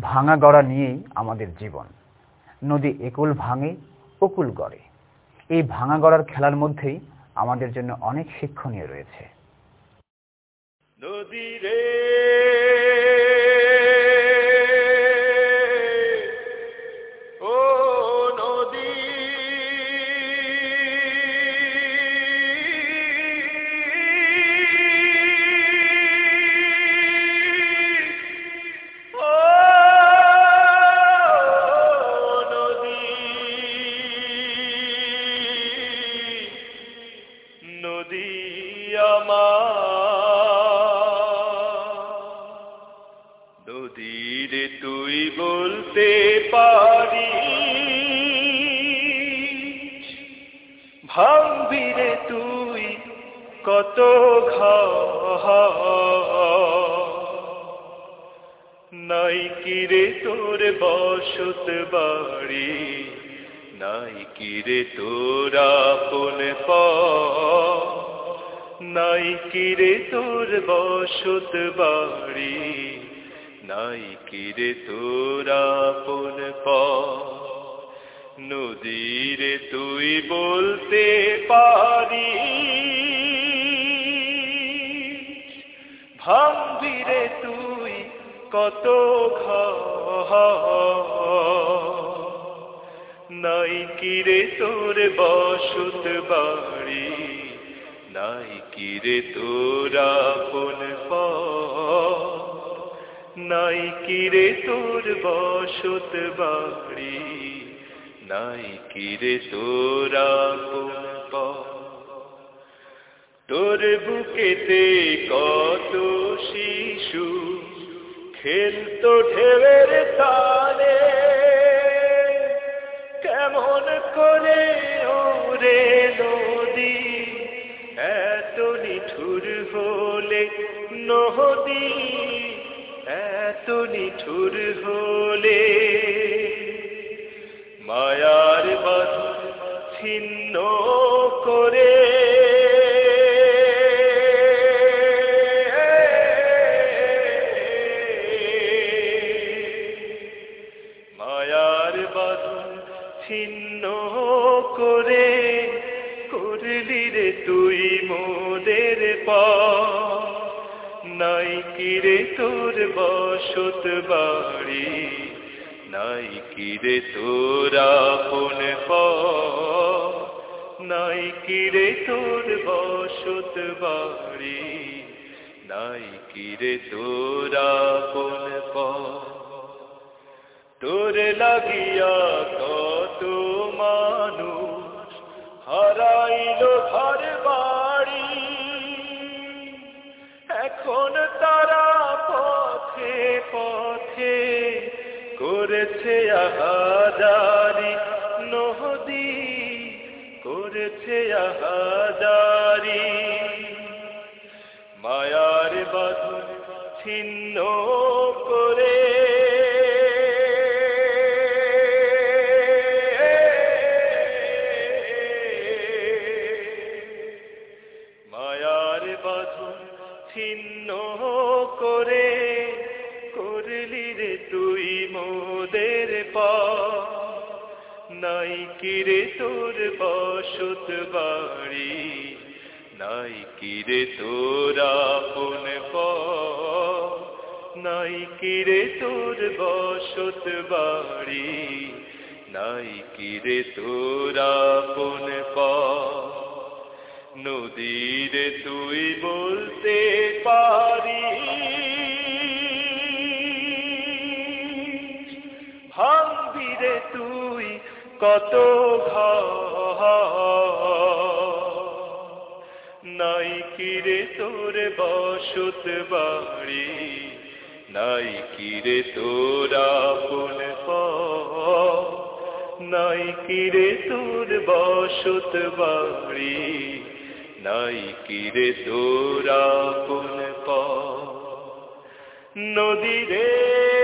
ভাঙা গড়া নিয়েই আমাদের জীবন। নদী একুল ভাঙে অকুল গড়ে। এই ভাঙা গড়ার খেলার মধ্যেই আমাদের জন্য অনেক শিক্ষণীয় রয়েছে। নদী নদীরে তুই বলতে পারি ভাঙবি রে তুই কত ঘর নাই কিরে তোর বসত বাড়ি, নাই কিরে তোর আপন পর নাই কিরে তোর বসত বাড়ি নাই কিরে তোর পর নদীরে তুই বলতে পারি ভাঙবি রে তুই কত নাই কিরে তোর বসত বাড়ি নাই কিরে তোর পর নাই কিরে তোর বসত বাড়ি নাই কিরে তোর পর তোর বুকেতে কত শিশু, খেলতো ঢেউয়ের তালে। কেমন করে ওরে নদী নিঠুর হলে নদী এত নিঠুর হলে। মায়ার বাঁধন ছিন্ন করে। মায়ার বাঁধন ছিন্ন করে, করলি রে তুই মোদের পা নাই কিরে তোর বসত বাড়ি? নাই কিরে তোর পর? নাই কিরে তোর বসত বাড়ি? নাই কিরে তোর আপন তোর লাগিয়া করেছে আহাদারি নদী করেছে আহাদারি মায়ার বাঁধন ছিন্ন করে মায়ার বাঁধন ছিন্ন করে মোদের পা নাই কিরে তোর বসত বাড়ি, নাই কিরে তোর পর, নাই কিরে তোর বসত বাড়ি, নাই কিরে তোর পর। নদীরে তুই বলতে পারি তুই কত নাই কিরে তোর বসত বাড়ি নাই কিরে তোর আপন নাই কিরে তোর বসত বাড়ি নাই কিরে তোর আপন নদী রে